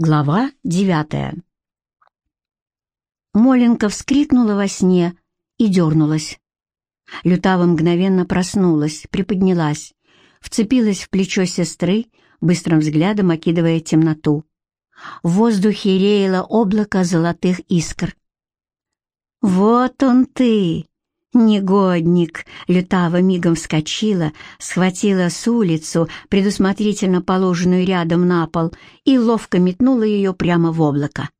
Глава девятая Моленка вскрикнула во сне и дернулась. Лютава мгновенно проснулась, приподнялась, вцепилась в плечо сестры, быстрым взглядом окидывая темноту. В воздухе реяло облако золотых искр. «Вот он ты, негодник!» Лютава мигом вскочила, схватила с улицу, предусмотрительно положенную рядом на пол, и ловко метнула ее прямо в облако.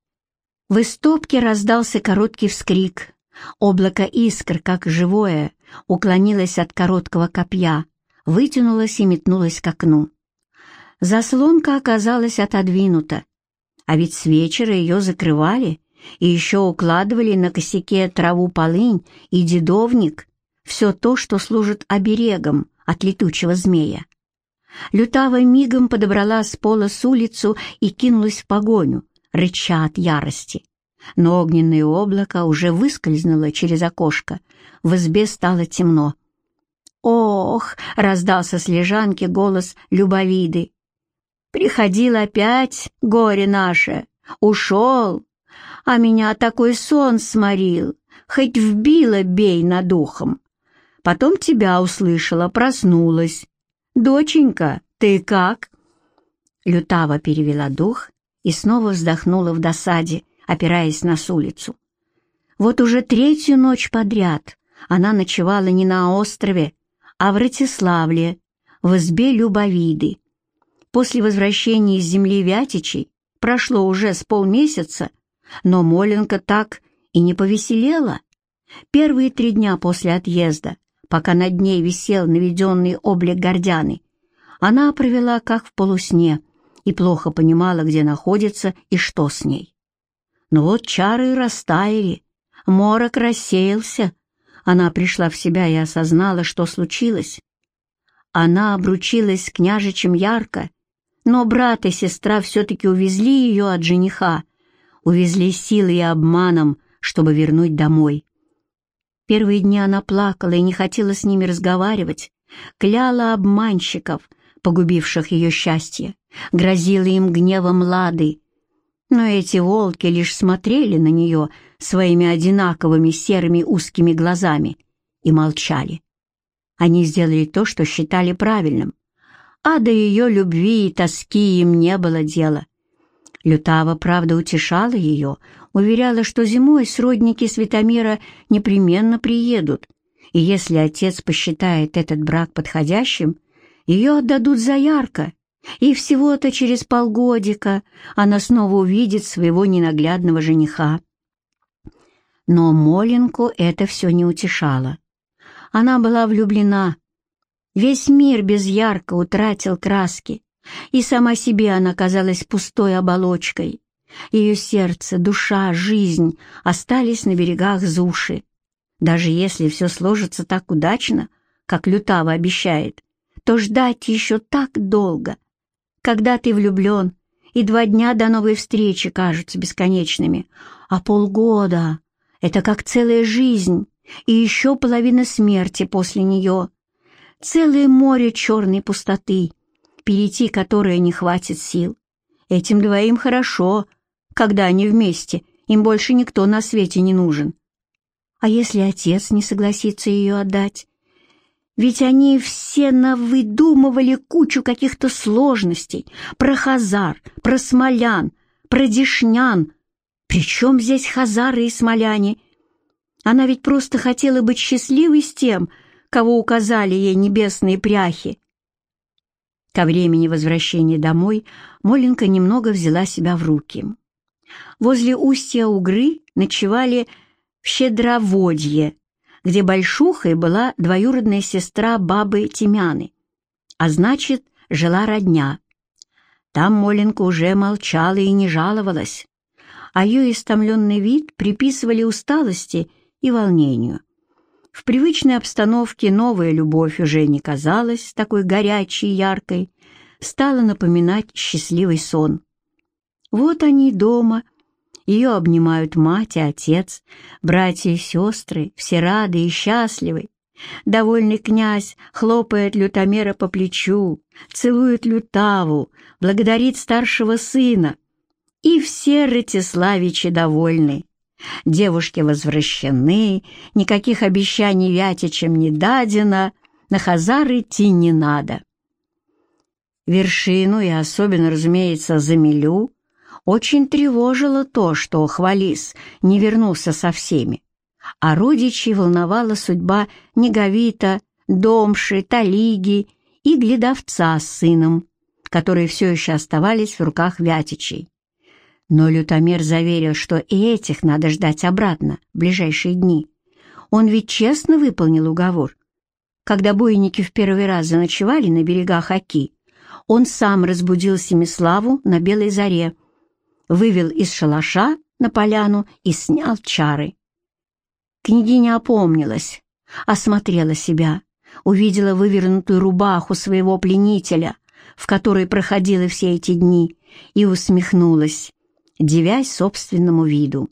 В истопке раздался короткий вскрик. Облако искр, как живое, уклонилось от короткого копья, вытянулось и метнулось к окну. Заслонка оказалась отодвинута, а ведь с вечера ее закрывали и еще укладывали на косяке траву полынь и дедовник, все то, что служит оберегом от летучего змея. Лютава мигом подобрала с пола с улицу и кинулась в погоню, рыча от ярости. Но огненное облако уже выскользнуло через окошко, в избе стало темно. «Ох!» — раздался с лежанки голос Любовиды. «Приходил опять, горе наше, ушел, а меня такой сон сморил, хоть вбила бей над ухом. Потом тебя услышала, проснулась. «Доченька, ты как?» Лютава перевела дух и снова вздохнула в досаде, опираясь на улицу. Вот уже третью ночь подряд она ночевала не на острове, а в Ратиславле, в избе Любовиды. После возвращения из земли Вятичей прошло уже с полмесяца, но Моленка так и не повеселела. Первые три дня после отъезда, пока над ней висел наведенный облик Гордяны, она провела как в полусне и плохо понимала, где находится и что с ней. Но вот чары растаяли, морок рассеялся, она пришла в себя и осознала, что случилось. Она обручилась с княжичем ярко, но брат и сестра все-таки увезли ее от жениха, увезли силой и обманом, чтобы вернуть домой. Первые дни она плакала и не хотела с ними разговаривать, кляла обманщиков, погубивших ее счастье, грозила им гневом Лады. Но эти волки лишь смотрели на нее своими одинаковыми серыми узкими глазами и молчали. Они сделали то, что считали правильным, а до ее любви и тоски им не было дела. Лютава, правда, утешала ее, уверяла, что зимой сродники Светомира непременно приедут, и если отец посчитает этот брак подходящим, ее отдадут за ярко, и всего-то через полгодика она снова увидит своего ненаглядного жениха. Но Моленку это все не утешало. Она была влюблена. Весь мир без ярко утратил краски, и сама себе она казалась пустой оболочкой. Ее сердце, душа, жизнь остались на берегах Зуши. Даже если все сложится так удачно, как Лютава обещает, то ждать еще так долго. Когда ты влюблен, и два дня до новой встречи кажутся бесконечными, а полгода — это как целая жизнь, и еще половина смерти после нее. Целое море черной пустоты, перейти которое не хватит сил. Этим двоим хорошо, когда они вместе, им больше никто на свете не нужен. А если отец не согласится ее отдать? Ведь они все навыдумывали кучу каких-то сложностей про хазар, про смолян, про дешнян. Причем здесь хазары и смоляне? Она ведь просто хотела быть счастливой с тем, кого указали ей небесные пряхи. Ко времени возвращения домой Моленка немного взяла себя в руки. Возле устья Угры ночевали в Щедроводье, где Большухой была двоюродная сестра бабы Тимяны, а значит, жила родня. Там Моленка уже молчала и не жаловалась, а ее истомленный вид приписывали усталости и волнению. В привычной обстановке новая любовь уже не казалась такой горячей и яркой, стала напоминать счастливый сон. Вот они дома, ее обнимают мать и отец, братья и сестры, все рады и счастливы. Довольный князь хлопает лютомера по плечу, целует лютаву, благодарит старшего сына. И все Ратиславичи довольны. Девушки возвращены, никаких обещаний Вятичам не дадено, на Хазар идти не надо. Вершину и особенно, разумеется, Замилю очень тревожило то, что Хвалис не вернулся со всеми, а родичей волновала судьба Неговита, Домши, Талиги и Гледовца с сыном, которые все еще оставались в руках Вятичей. Но Лютомер заверил, что и этих надо ждать обратно в ближайшие дни. Он ведь честно выполнил уговор. Когда бойники в первый раз заночевали на берегах Оки, он сам разбудил Семиславу на белой заре, вывел из шалаша на поляну и снял чары. Княгиня опомнилась, осмотрела себя, увидела вывернутую рубаху своего пленителя, в которой проходила все эти дни, и усмехнулась дивясь собственному виду.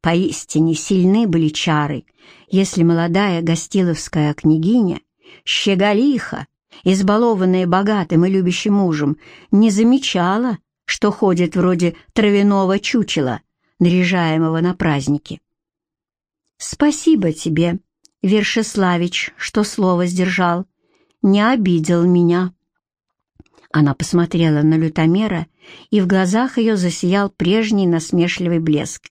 Поистине сильны были чары, если молодая гостиловская княгиня, щеголиха, избалованная богатым и любящим мужем, не замечала, что ходит вроде травяного чучела, наряжаемого на праздники. «Спасибо тебе, Вершеславич, что слово сдержал, не обидел меня». Она посмотрела на лютомера, и в глазах ее засиял прежний насмешливый блеск.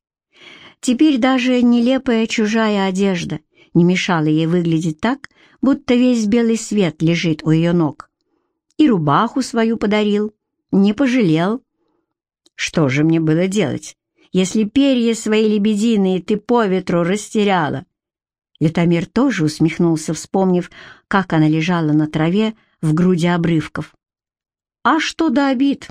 Теперь даже нелепая чужая одежда не мешала ей выглядеть так, будто весь белый свет лежит у ее ног. И рубаху свою подарил, не пожалел. Что же мне было делать, если перья свои лебединые ты по ветру растеряла? Лютомир тоже усмехнулся, вспомнив, как она лежала на траве в груди обрывков. А что до обид?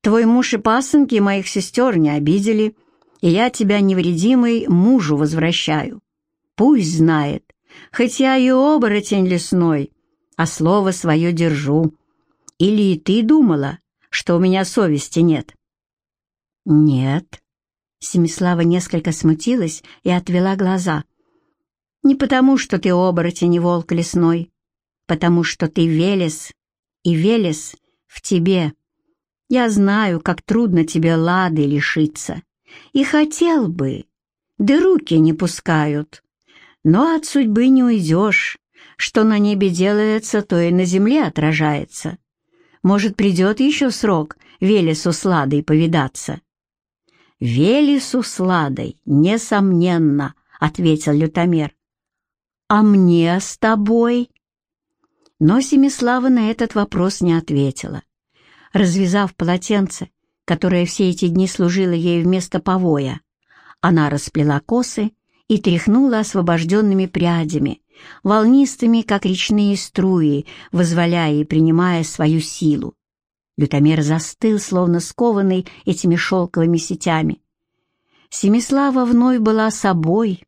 Твой муж и пасынки моих сестер не обидели, и я тебя невредимый мужу возвращаю. Пусть знает, хоть я и оборотень лесной, а слово свое держу. Или и ты думала, что у меня совести нет?» «Нет». Семислава несколько смутилась и отвела глаза. «Не потому, что ты оборотень и волк лесной, потому что ты Велес, и Велес в тебе. Я знаю, как трудно тебе лады лишиться. И хотел бы, да руки не пускают. Но от судьбы не уйдешь. Что на небе делается, то и на земле отражается. Может, придет еще срок Велесу с Ладой повидаться? «Велесу с Ладой, несомненно», — ответил лютомер. «А мне с тобой?» Но Семислава на этот вопрос не ответила. Развязав полотенце, которое все эти дни служило ей вместо повоя, она расплела косы и тряхнула освобожденными прядями, волнистыми, как речные струи, возволяя и принимая свою силу. Лютомер застыл, словно скованный этими шелковыми сетями. Семислава вновь была собой,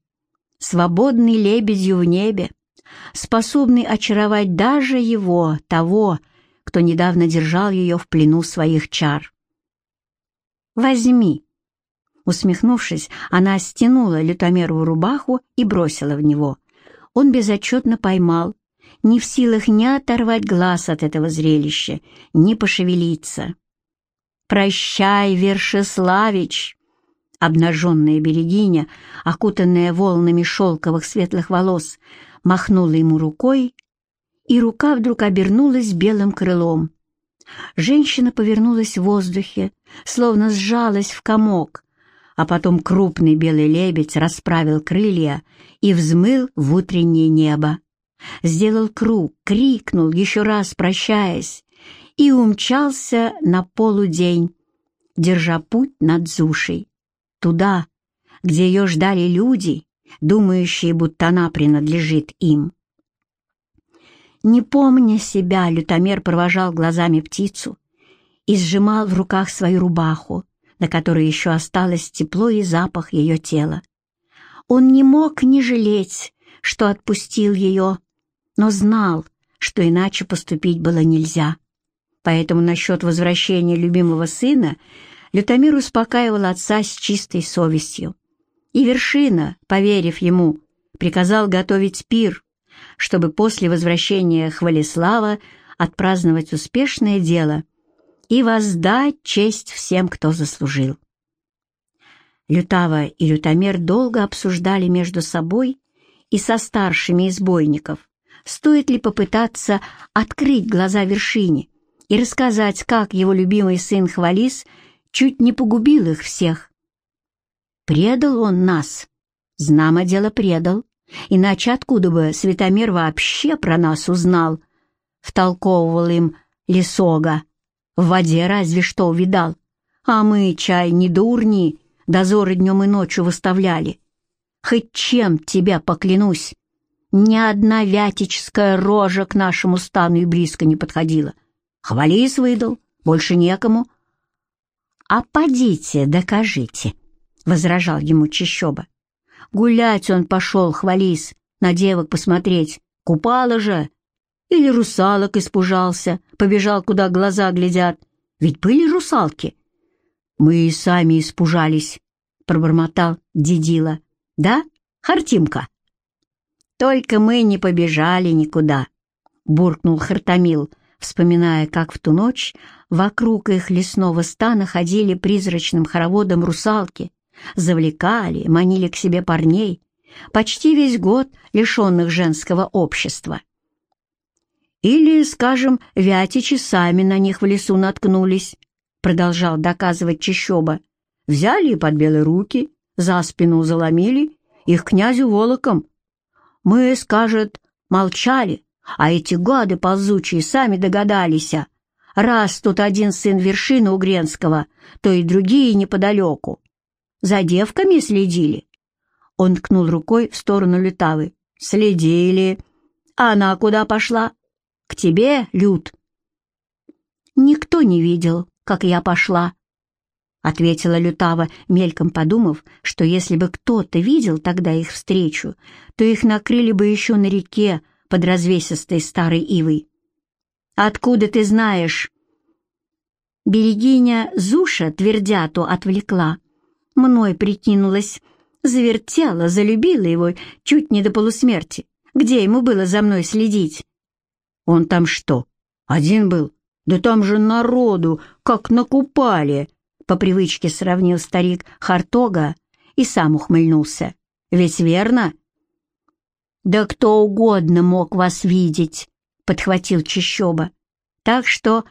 свободной лебедью в небе, способный очаровать даже его, того, кто недавно держал ее в плену своих чар. «Возьми!» Усмехнувшись, она стянула лютомерову рубаху и бросила в него. Он безотчетно поймал, не в силах ни оторвать глаз от этого зрелища, ни пошевелиться. «Прощай, Вершеславич!» Обнаженная берегиня, окутанная волнами шелковых светлых волос, махнула ему рукой, и рука вдруг обернулась белым крылом. Женщина повернулась в воздухе, словно сжалась в комок, а потом крупный белый лебедь расправил крылья и взмыл в утреннее небо. Сделал круг, крикнул, еще раз прощаясь, и умчался на полудень, держа путь над Зушей, туда, где ее ждали люди, думающие, будто она принадлежит им. Не помня себя, лютомер провожал глазами птицу и сжимал в руках свою рубаху, на которой еще осталось тепло и запах ее тела. Он не мог не жалеть, что отпустил ее, но знал, что иначе поступить было нельзя. Поэтому насчет возвращения любимого сына Лютомир успокаивал отца с чистой совестью. И вершина, поверив ему, приказал готовить пир, чтобы после возвращения Хвалислава отпраздновать успешное дело и воздать честь всем, кто заслужил. Лютава и Лютомер долго обсуждали между собой и со старшими из бойников, стоит ли попытаться открыть глаза вершине и рассказать, как его любимый сын Хвалис чуть не погубил их всех. Предал он нас, знамо дело предал, иначе откуда бы Светомир вообще про нас узнал, втолковывал им Лесога. В воде разве что увидал, а мы, чай, не дурни, дозоры днем и ночью выставляли. Хоть чем тебя поклянусь, ни одна вятическая рожа к нашему стану и близко не подходила. Хвалис выдал, больше некому. — А подите, докажите, — возражал ему Чищоба. Гулять он пошел, хвались, на девок посмотреть. Купала же. Или русалок испужался, побежал, куда глаза глядят. Ведь были русалки. Мы и сами испужались, — пробормотал Дедила. Да, Хартимка? Только мы не побежали никуда, — буркнул Хартамил, вспоминая, как в ту ночь вокруг их лесного стана ходили призрачным хороводом русалки, завлекали, манили к себе парней, почти весь год лишенных женского общества. Или, скажем, вятичи сами на них в лесу наткнулись, продолжал доказывать Чищоба. Взяли под белые руки, за спину заломили, их князю волоком. Мы, скажет, молчали, а эти гады ползучие сами догадались. Раз тут один сын вершины Угренского, то и другие неподалеку. За девками следили?» Он ткнул рукой в сторону Лютавы. «Следили. А она куда пошла? К тебе, Лют?» «Никто не видел, как я пошла», — ответила Лютава, мельком подумав, что если бы кто-то видел тогда их встречу, то их накрыли бы еще на реке под развесистой старой ивой. «Откуда ты знаешь?» Берегиня Зуша твердяту отвлекла мной прикинулась, завертела, залюбила его чуть не до полусмерти. Где ему было за мной следить? Он там что, один был? Да там же народу, как на купале, по привычке сравнил старик Хартога и сам ухмыльнулся. Ведь верно? Да кто угодно мог вас видеть, подхватил Чищоба. Так что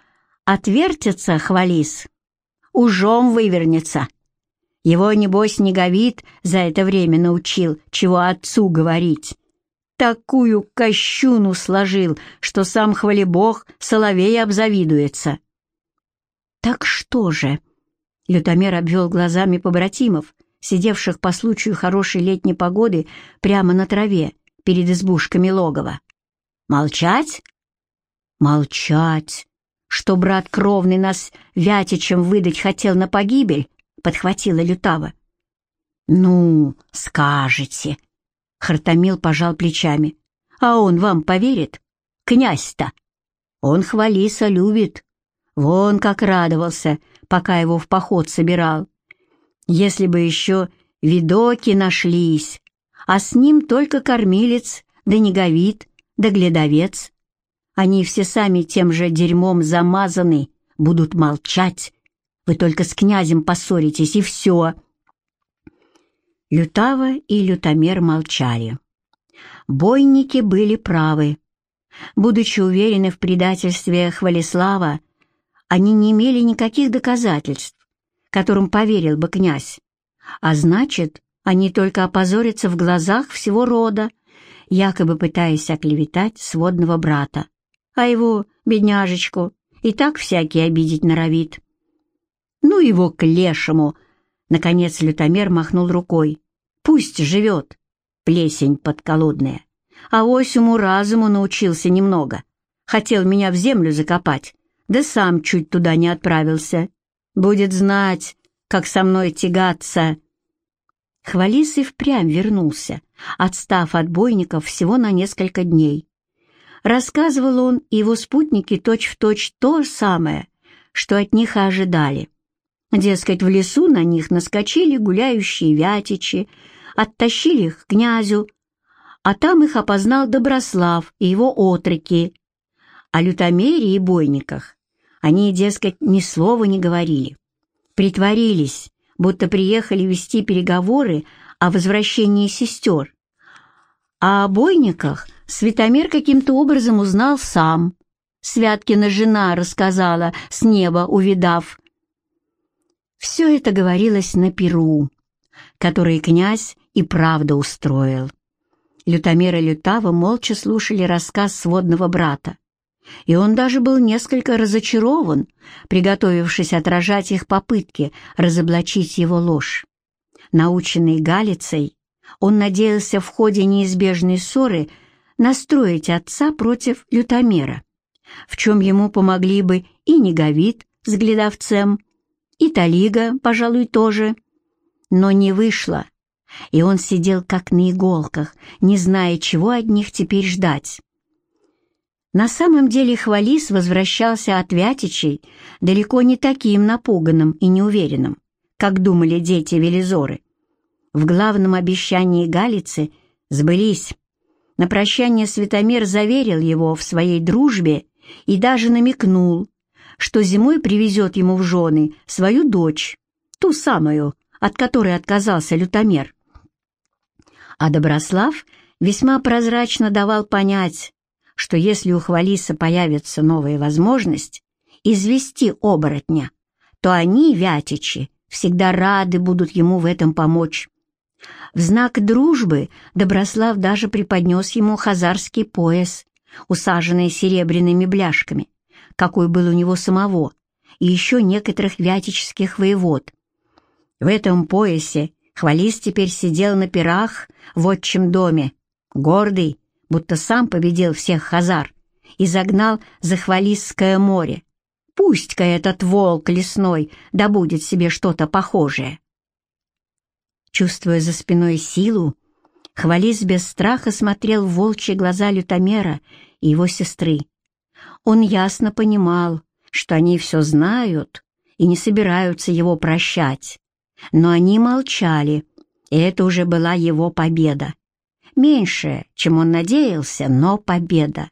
отвертится, хвалис, ужом вывернется. Его, небось, Снеговит за это время научил, чего отцу говорить. Такую кощуну сложил, что сам хвалебог Соловей обзавидуется. «Так что же?» — Лютомер обвел глазами побратимов, сидевших по случаю хорошей летней погоды прямо на траве перед избушками логова. «Молчать?» «Молчать!» Что брат кровный нас Вятичем выдать хотел на погибель, — подхватила Лютава. «Ну, скажете!» — Хартамил пожал плечами. «А он вам поверит? Князь-то! Он Хвалиса любит. Вон как радовался, пока его в поход собирал. Если бы еще видоки нашлись, а с ним только кормилец, да неговид, да глядовец. Они все сами тем же дерьмом замазаны, будут молчать, вы только с князем поссоритесь, и все». Лютава и Лютомер молчали. Бойники были правы. Будучи уверены в предательстве Хвалислава, они не имели никаких доказательств, которым поверил бы князь. А значит, они только опозорятся в глазах всего рода, якобы пытаясь оклеветать сводного брата. А его, бедняжечку, и так всякий обидеть норовит. Ну его к лешему! Наконец лютомер махнул рукой. Пусть живет, плесень подколодная. А осему разуму научился немного. Хотел меня в землю закопать, да сам чуть туда не отправился. Будет знать, как со мной тягаться. Хвалис и впрямь вернулся, отстав от бойников всего на несколько дней. Рассказывал он и его спутники точь-в-точь точь то самое, что от них и ожидали. Дескать, в лесу на них наскочили гуляющие вятичи, оттащили их к князю, а там их опознал Доброслав и его отроки. О лютомере и бойниках они, дескать, ни слова не говорили. Притворились, будто приехали вести переговоры о возвращении сестер. А о бойниках Светомир каким-то образом узнал сам. Святкина жена рассказала, с неба увидав. Все это говорилось на Перу, который князь и правда устроил. Лютомер и Лютава молча слушали рассказ сводного брата, и он даже был несколько разочарован, приготовившись отражать их попытки разоблачить его ложь. Наученный Галицей, он надеялся в ходе неизбежной ссоры настроить отца против лютомера, в чем ему помогли бы и Неговид с глядовцем, и Талига, пожалуй, тоже. Но не вышло, и он сидел как на иголках, не зная, чего от них теперь ждать. На самом деле Хвалис возвращался от Вятичей далеко не таким напуганным и неуверенным, как думали дети Велизоры. В главном обещании Галицы сбылись. На прощание Светомир заверил его в своей дружбе и даже намекнул, что зимой привезет ему в жены свою дочь, ту самую, от которой отказался лютомер. А Доброслав весьма прозрачно давал понять, что если у Хвалиса появится новая возможность извести оборотня, то они, вятичи, всегда рады будут ему в этом помочь. В знак дружбы Доброслав даже преподнес ему хазарский пояс, усаженный серебряными бляшками, какой был у него самого, и еще некоторых вятических воевод. В этом поясе Хвалис теперь сидел на пирах в отчим доме, гордый, будто сам победил всех хазар и загнал за Хвалисское море. Пусть-ка этот волк лесной добудет себе что-то похожее. Чувствуя за спиной силу, Хвалис без страха смотрел в волчьи глаза лютомера и его сестры. Он ясно понимал, что они все знают и не собираются его прощать. Но они молчали, и это уже была его победа. Меньшая, чем он надеялся, но победа.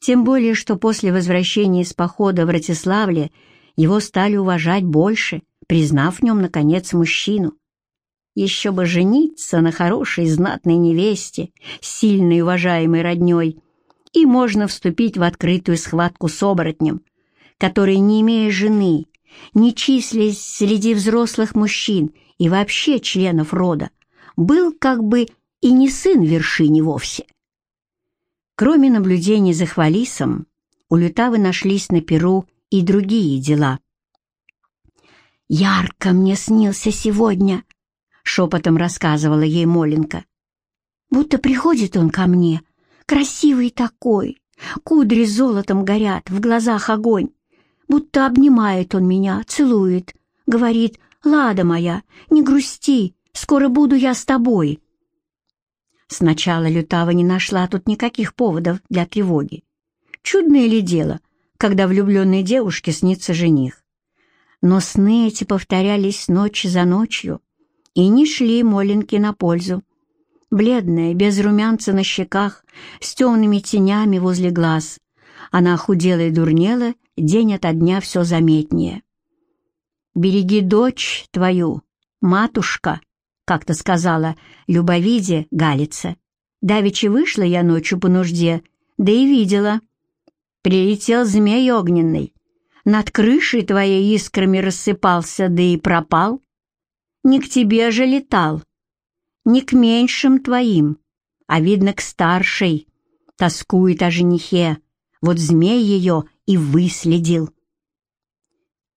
Тем более, что после возвращения из похода в Ратиславле его стали уважать больше, признав в нем, наконец, мужчину. Еще бы жениться на хорошей знатной невесте, сильной уважаемой родней, и можно вступить в открытую схватку с оборотнем, который, не имея жены, не числясь среди взрослых мужчин и вообще членов рода, был как бы и не сын вершине вовсе. Кроме наблюдений за Хвалисом, у Лютавы нашлись на Перу и другие дела. «Ярко мне снился сегодня», — шепотом рассказывала ей Моленка. «Будто приходит он ко мне, красивый такой, кудри золотом горят, в глазах огонь, будто обнимает он меня, целует, говорит, «Лада моя, не грусти, скоро буду я с тобой». Сначала Лютава не нашла тут никаких поводов для тревоги. Чудное ли дело, когда влюбленной девушке снится жених? Но сны эти повторялись ночь за ночью, и не шли Моленьке на пользу. Бледная, без румянца на щеках, с темными тенями возле глаз, она худела и дурнела, день ото дня все заметнее. «Береги дочь твою, матушка», — как-то сказала Любовиде Галица. «Давеча вышла я ночью по нужде, да и видела. Прилетел змей огненный, над крышей твоей искрами рассыпался, да и пропал не к тебе же летал, не к меньшим твоим, а, видно, к старшей. Тоскует о женихе, вот змей ее и выследил.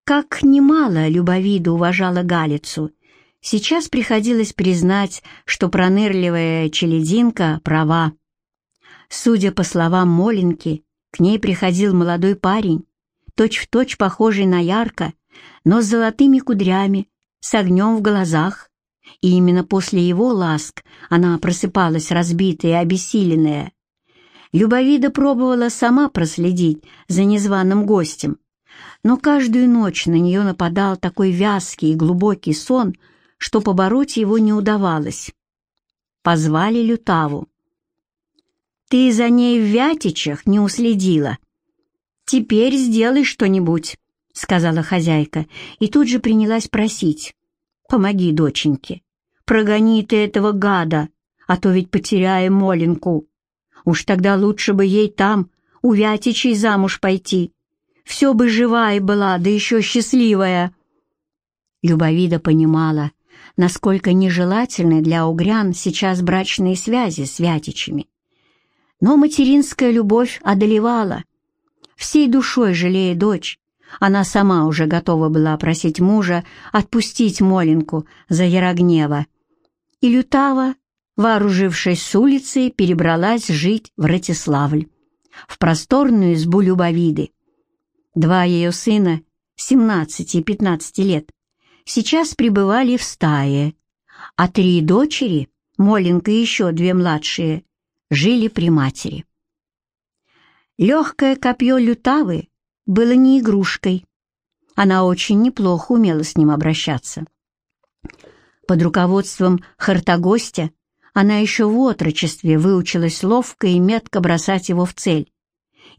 Как немало Любовида уважала Галицу, сейчас приходилось признать, что пронырливая челединка права. Судя по словам Моленки, к ней приходил молодой парень, точь-в-точь точь похожий на ярко, но с золотыми кудрями, с огнем в глазах, и именно после его ласк она просыпалась разбитая и обессиленная. Любовида пробовала сама проследить за незваным гостем, но каждую ночь на нее нападал такой вязкий и глубокий сон, что побороть его не удавалось. Позвали Лютаву. «Ты за ней в Вятичах не уследила. Теперь сделай что-нибудь». — сказала хозяйка, и тут же принялась просить. Помоги доченьке. Прогони ты этого гада, а то ведь потеряем Моленку. Уж тогда лучше бы ей там, у Вятичей, замуж пойти. Все бы живая была, да еще счастливая». Любовида понимала, насколько нежелательны для угрян сейчас брачные связи с Вятичами. Но материнская любовь одолевала. Всей душой жалея дочь, она сама уже готова была просить мужа отпустить Моленку за Ярогнева. И Лютава, вооружившись с улицы, перебралась жить в Ратиславль, в просторную избу Любовиды. Два ее сына, 17 и 15 лет, сейчас пребывали в стае, а три дочери, Моленка и еще две младшие, жили при матери. Легкое копье лютавы было не игрушкой. Она очень неплохо умела с ним обращаться. Под руководством Хартогостя она еще в отрочестве выучилась ловко и метко бросать его в цель.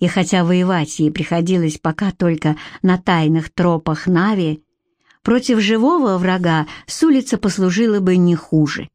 И хотя воевать ей приходилось пока только на тайных тропах Нави, против живого врага с улицы послужила бы не хуже.